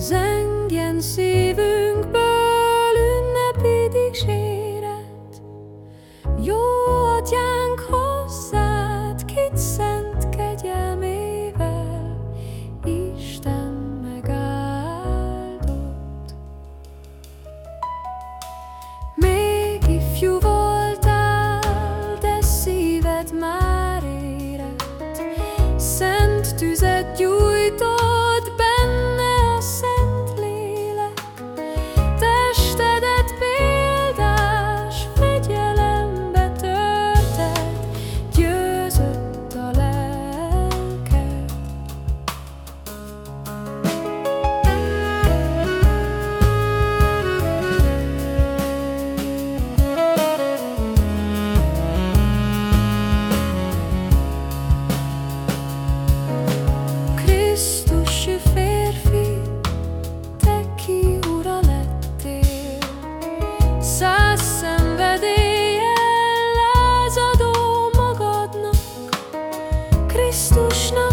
Zengjen szívünkből ünnepi dicséret, Jó atyánk hozzád, kit szent kegyelmével, Isten megáldott. Még ifjú voltál, de szíved már érett, Szent tüzet gyújtott, bezdušná